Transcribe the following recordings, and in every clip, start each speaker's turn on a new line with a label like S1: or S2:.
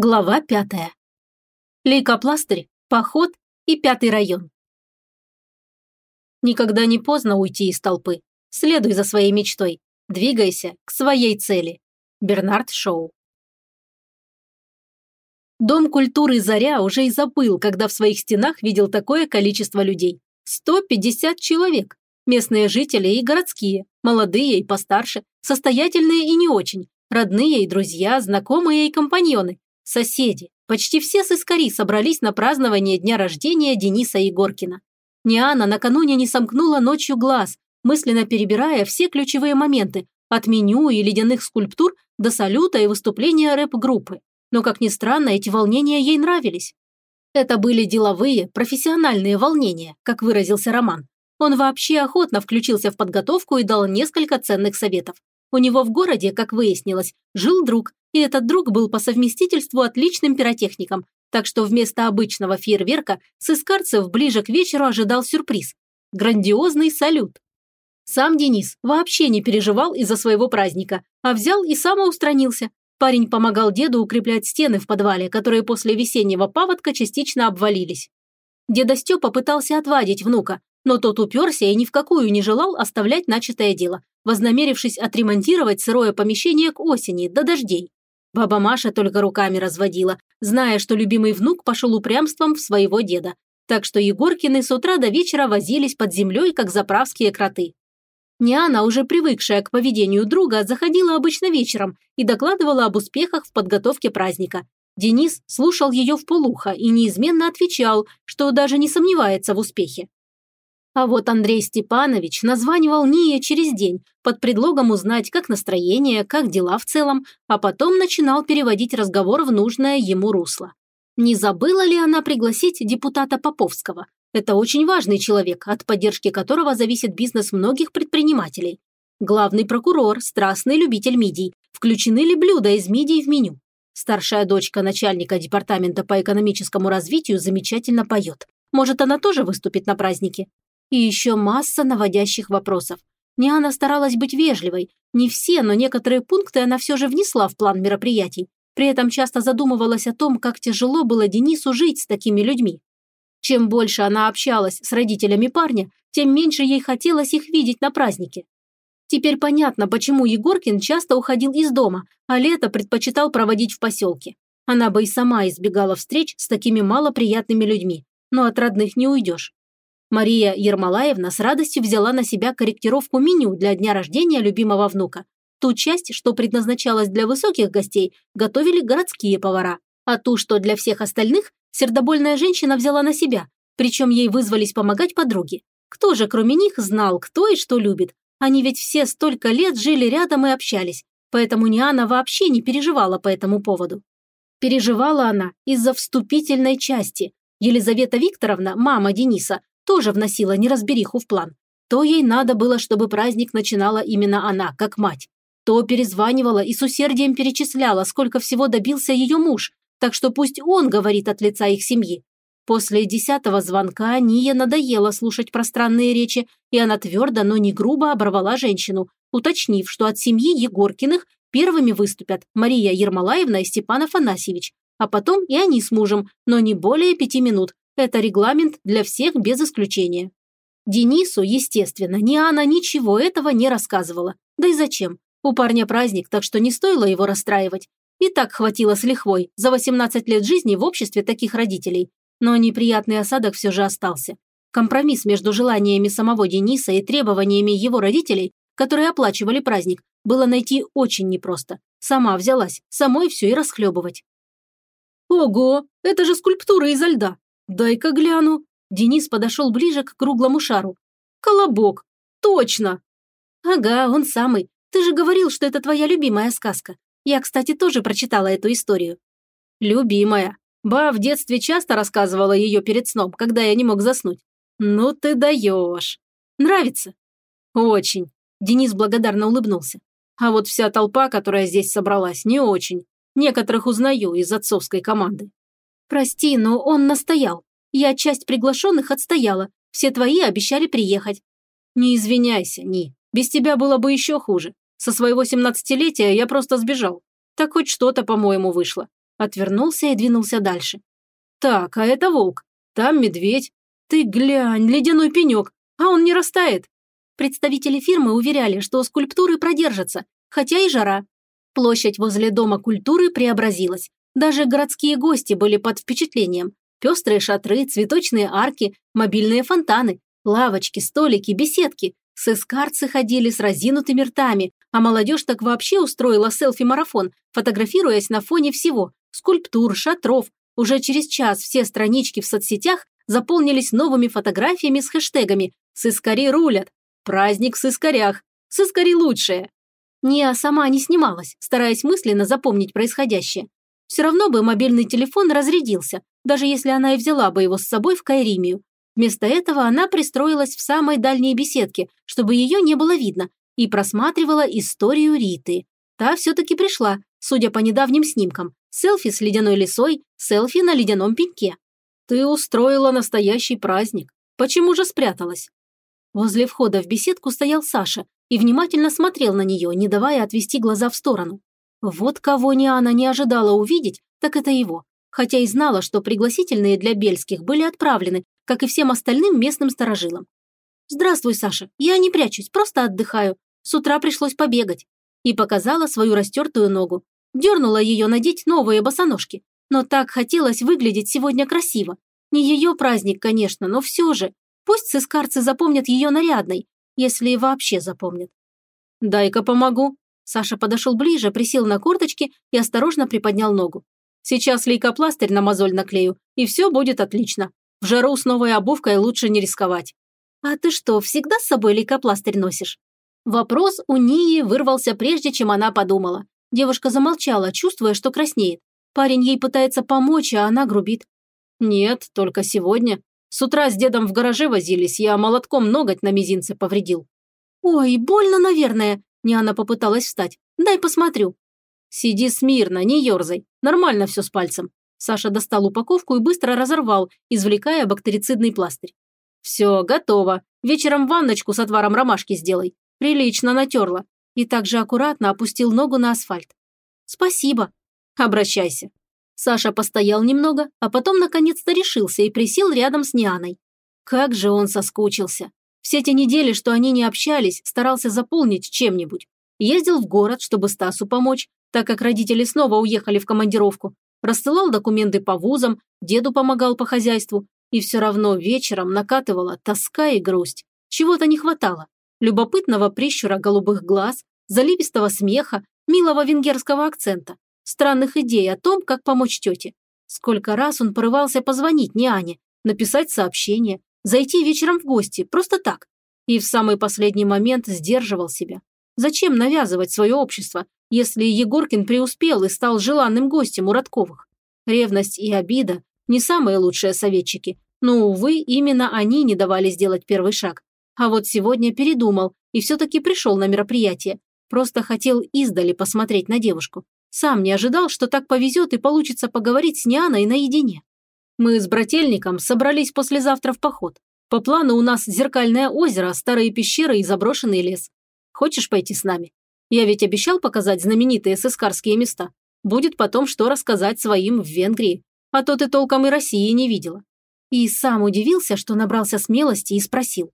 S1: Глава пятая. Лейкопластырь, поход и пятый район. Никогда не поздно уйти из толпы. Следуй за своей мечтой. Двигайся к своей цели. Бернард Шоу. Дом культуры «Заря» уже и забыл, когда в своих стенах видел такое количество людей. 150 человек. Местные жители и городские, молодые и постарше, состоятельные и не очень, родные и друзья, знакомые и компаньоны, Соседи, почти все сыскари собрались на празднование дня рождения Дениса Егоркина. Ниана накануне не сомкнула ночью глаз, мысленно перебирая все ключевые моменты, от меню и ледяных скульптур до салюта и выступления рэп-группы. Но, как ни странно, эти волнения ей нравились. Это были деловые, профессиональные волнения, как выразился Роман. Он вообще охотно включился в подготовку и дал несколько ценных советов. У него в городе, как выяснилось, жил друг, и этот друг был по совместительству отличным пиротехником, так что вместо обычного фейерверка сыскарцев ближе к вечеру ожидал сюрприз – грандиозный салют. Сам Денис вообще не переживал из-за своего праздника, а взял и самоустранился. Парень помогал деду укреплять стены в подвале, которые после весеннего паводка частично обвалились. Деда Степа пытался отвадить внука, но тот уперся и ни в какую не желал оставлять начатое дело, вознамерившись отремонтировать сырое помещение к осени, до дождей. Баба Маша только руками разводила, зная, что любимый внук пошел упрямством в своего деда. Так что Егоркины с утра до вечера возились под землей, как заправские кроты. Ниана, уже привыкшая к поведению друга, заходила обычно вечером и докладывала об успехах в подготовке праздника. Денис слушал ее в полухо и неизменно отвечал, что даже не сомневается в успехе. А вот Андрей Степанович названивал Ния через день под предлогом узнать, как настроение, как дела в целом, а потом начинал переводить разговор в нужное ему русло. Не забыла ли она пригласить депутата Поповского? Это очень важный человек, от поддержки которого зависит бизнес многих предпринимателей. Главный прокурор, страстный любитель мидий. Включены ли блюда из мидий в меню? Старшая дочка начальника департамента по экономическому развитию замечательно поет. Может, она тоже выступит на празднике? И еще масса наводящих вопросов. Ниана старалась быть вежливой. Не все, но некоторые пункты она все же внесла в план мероприятий. При этом часто задумывалась о том, как тяжело было Денису жить с такими людьми. Чем больше она общалась с родителями парня, тем меньше ей хотелось их видеть на празднике. Теперь понятно, почему Егоркин часто уходил из дома, а лето предпочитал проводить в поселке. Она бы и сама избегала встреч с такими малоприятными людьми, но от родных не уйдешь. Мария Ермолаевна с радостью взяла на себя корректировку меню для дня рождения любимого внука. Ту часть, что предназначалась для высоких гостей, готовили городские повара, а ту, что для всех остальных, сердобольная женщина взяла на себя, причем ей вызвались помогать подруги. Кто же, кроме них, знал, кто и что любит? Они ведь все столько лет жили рядом и общались, поэтому Ниана вообще не переживала по этому поводу. Переживала она из-за вступительной части. Елизавета Викторовна, мама Дениса, тоже вносила неразбериху в план. То ей надо было, чтобы праздник начинала именно она, как мать. То перезванивала и с усердием перечисляла, сколько всего добился ее муж, так что пусть он говорит от лица их семьи. После десятого звонка Ния надоело слушать пространные речи, и она твердо, но не грубо оборвала женщину, уточнив, что от семьи Егоркиных первыми выступят Мария Ермолаевна и Степан Афанасьевич, а потом и они с мужем, но не более пяти минут, это регламент для всех без исключения. Денису, естественно, ни она ничего этого не рассказывала. Да и зачем? У парня праздник, так что не стоило его расстраивать. И так хватило с лихвой за 18 лет жизни в обществе таких родителей. Но неприятный осадок все же остался. Компромисс между желаниями самого Дениса и требованиями его родителей, которые оплачивали праздник, было найти очень непросто. Сама взялась, самой все и расхлебывать. «Ого, это же скульптура изо льда! «Дай-ка гляну». Денис подошел ближе к круглому шару. «Колобок! Точно!» «Ага, он самый. Ты же говорил, что это твоя любимая сказка. Я, кстати, тоже прочитала эту историю». «Любимая. Ба в детстве часто рассказывала ее перед сном, когда я не мог заснуть. Ну ты даешь. Нравится?» «Очень». Денис благодарно улыбнулся. «А вот вся толпа, которая здесь собралась, не очень. Некоторых узнаю из отцовской команды. «Прости, но он настоял. Я часть приглашенных отстояла. Все твои обещали приехать». «Не извиняйся, Ни. Без тебя было бы еще хуже. Со своего семнадцатилетия я просто сбежал. Так хоть что-то, по-моему, вышло. Отвернулся и двинулся дальше. Так, а это волк. Там медведь. Ты глянь, ледяной пенек. А он не растает. Представители фирмы уверяли, что скульптуры продержатся, хотя и жара. Площадь возле Дома культуры преобразилась. Даже городские гости были под впечатлением. Пестрые шатры, цветочные арки, мобильные фонтаны, лавочки, столики, беседки. Сыскарцы ходили с разинутыми ртами, а молодежь так вообще устроила селфи-марафон, фотографируясь на фоне всего – скульптур, шатров. Уже через час все странички в соцсетях заполнились новыми фотографиями с хэштегами «Сыскари рулят», «Праздник в сыскарях», «Сыскари лучшие». Ния сама не снималась, стараясь мысленно запомнить происходящее. Все равно бы мобильный телефон разрядился, даже если она и взяла бы его с собой в Кайримию. Вместо этого она пристроилась в самой дальней беседке, чтобы ее не было видно, и просматривала историю Риты. Та все-таки пришла, судя по недавним снимкам. Селфи с ледяной лисой, селфи на ледяном пеньке. Ты устроила настоящий праздник. Почему же спряталась? Возле входа в беседку стоял Саша и внимательно смотрел на нее, не давая отвести глаза в сторону. Вот кого Ниана не ожидала увидеть, так это его хотя и знала, что пригласительные для Бельских были отправлены, как и всем остальным местным сторожилам. «Здравствуй, Саша. Я не прячусь, просто отдыхаю. С утра пришлось побегать». И показала свою растертую ногу. Дернула ее надеть новые босоножки. Но так хотелось выглядеть сегодня красиво. Не ее праздник, конечно, но все же. Пусть сыскарцы запомнят ее нарядной, если вообще запомнят. «Дай-ка помогу». Саша подошел ближе, присел на корточки и осторожно приподнял ногу. Сейчас лейкопластырь на мозоль наклею, и все будет отлично. В жару с новой обувкой лучше не рисковать. А ты что, всегда с собой лейкопластырь носишь? Вопрос у Нии вырвался прежде, чем она подумала. Девушка замолчала, чувствуя, что краснеет. Парень ей пытается помочь, а она грубит. «Нет, только сегодня. С утра с дедом в гараже возились, я молотком ноготь на мизинце повредил». «Ой, больно, наверное», – Ниана попыталась встать. «Дай посмотрю». «Сиди смирно, не ерзай. Нормально все с пальцем». Саша достал упаковку и быстро разорвал, извлекая бактерицидный пластырь. «Все, готово. Вечером ванночку с отваром ромашки сделай. Прилично натерла». И также аккуратно опустил ногу на асфальт. «Спасибо». «Обращайся». Саша постоял немного, а потом наконец-то решился и присел рядом с Нианой. Как же он соскучился. Все те недели, что они не общались, старался заполнить чем-нибудь. Ездил в город, чтобы Стасу помочь, так как родители снова уехали в командировку. Рассылал документы по вузам, деду помогал по хозяйству. И все равно вечером накатывала тоска и грусть. Чего-то не хватало. Любопытного прищура голубых глаз, заливистого смеха, милого венгерского акцента, странных идей о том, как помочь тете. Сколько раз он порывался позвонить Ане, написать сообщение, зайти вечером в гости, просто так. И в самый последний момент сдерживал себя. Зачем навязывать свое общество, если Егоркин преуспел и стал желанным гостем у Родковых. Ревность и обида – не самые лучшие советчики, но, увы, именно они не давали сделать первый шаг. А вот сегодня передумал и все-таки пришел на мероприятие. Просто хотел издали посмотреть на девушку. Сам не ожидал, что так повезет и получится поговорить с Нианой наедине. Мы с брательником собрались послезавтра в поход. По плану у нас зеркальное озеро, старые пещеры и заброшенный лес. Хочешь пойти с нами? Я ведь обещал показать знаменитые сыскарские места. Будет потом что рассказать своим в Венгрии. А то ты толком и России не видела. И сам удивился, что набрался смелости и спросил.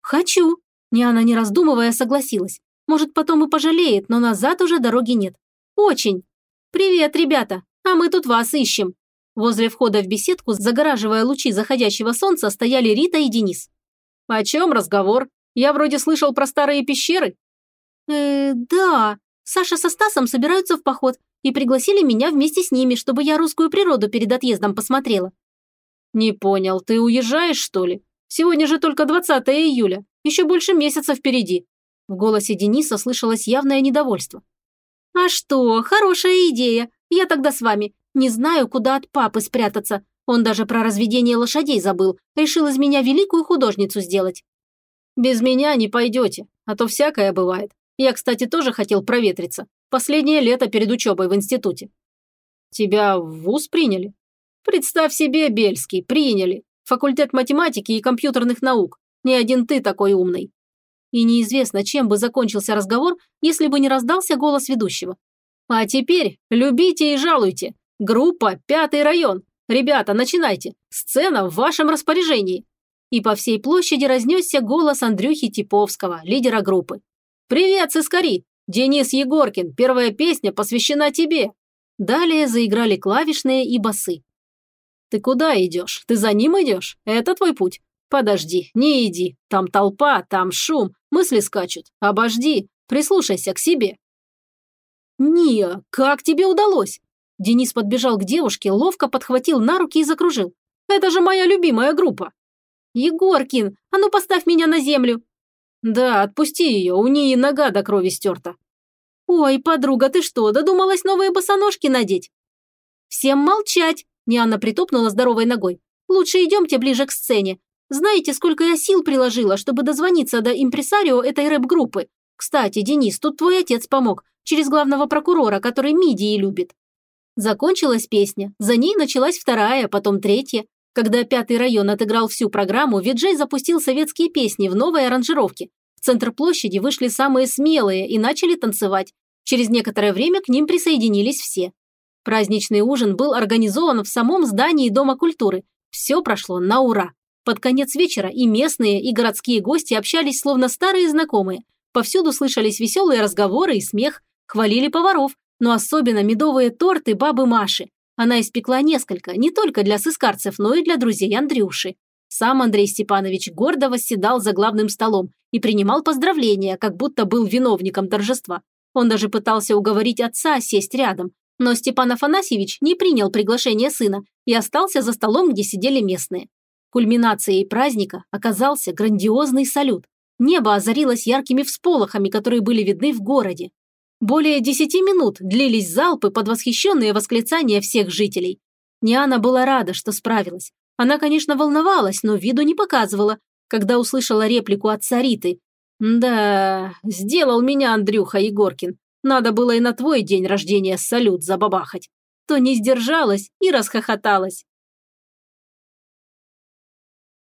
S1: «Хочу». Ниана, не раздумывая, согласилась. Может, потом и пожалеет, но назад уже дороги нет. «Очень». «Привет, ребята, а мы тут вас ищем». Возле входа в беседку, загораживая лучи заходящего солнца, стояли Рита и Денис. «О чем разговор? Я вроде слышал про старые пещеры», «Э, да. Саша со Стасом собираются в поход и пригласили меня вместе с ними, чтобы я русскую природу перед отъездом посмотрела». «Не понял, ты уезжаешь, что ли? Сегодня же только 20 июля. Еще больше месяца впереди». В голосе Дениса слышалось явное недовольство. «А что, хорошая идея. Я тогда с вами. Не знаю, куда от папы спрятаться. Он даже про разведение лошадей забыл. Решил из меня великую художницу сделать». «Без меня не пойдете, а то всякое бывает. Я, кстати, тоже хотел проветриться. Последнее лето перед учебой в институте. Тебя в ВУЗ приняли? Представь себе, Бельский, приняли. Факультет математики и компьютерных наук. Не один ты такой умный. И неизвестно, чем бы закончился разговор, если бы не раздался голос ведущего. А теперь любите и жалуйте. Группа «Пятый район». Ребята, начинайте. Сцена в вашем распоряжении. И по всей площади разнесся голос Андрюхи Типовского, лидера группы. «Привет, сыскари! Денис Егоркин, первая песня посвящена тебе!» Далее заиграли клавишные и басы. «Ты куда идешь? Ты за ним идешь? Это твой путь? Подожди, не иди. Там толпа, там шум, мысли скачут. Обожди, прислушайся к себе». «Ния, как тебе удалось?» Денис подбежал к девушке, ловко подхватил на руки и закружил. «Это же моя любимая группа!» «Егоркин, а ну поставь меня на землю!» «Да, отпусти ее, у нее нога до крови стерта». «Ой, подруга, ты что, додумалась новые босоножки надеть?» «Всем молчать!» – Ниана притопнула здоровой ногой. «Лучше идемте ближе к сцене. Знаете, сколько я сил приложила, чтобы дозвониться до импресарио этой рэп-группы? Кстати, Денис, тут твой отец помог, через главного прокурора, который мидии любит». Закончилась песня, за ней началась вторая, потом третья. Когда пятый район отыграл всю программу, Виджей запустил советские песни в новой аранжировке. В центр площади вышли самые смелые и начали танцевать. Через некоторое время к ним присоединились все. Праздничный ужин был организован в самом здании Дома культуры. Все прошло на ура. Под конец вечера и местные, и городские гости общались словно старые знакомые. Повсюду слышались веселые разговоры и смех, хвалили поваров, но особенно медовые торты бабы Маши. Она испекла несколько, не только для сыскарцев, но и для друзей Андрюши. Сам Андрей Степанович гордо восседал за главным столом и принимал поздравления, как будто был виновником торжества. Он даже пытался уговорить отца сесть рядом, но Степан Афанасьевич не принял приглашение сына и остался за столом, где сидели местные. Кульминацией праздника оказался грандиозный салют. Небо озарилось яркими всполохами, которые были видны в городе. Более десяти минут длились залпы под восхищенные восклицания всех жителей. Ниана была рада, что справилась. Она, конечно, волновалась, но виду не показывала, когда услышала реплику от Сариты. «Да, сделал меня Андрюха Егоркин. Надо было и на твой день рождения салют забабахать». То не сдержалась и расхохоталась.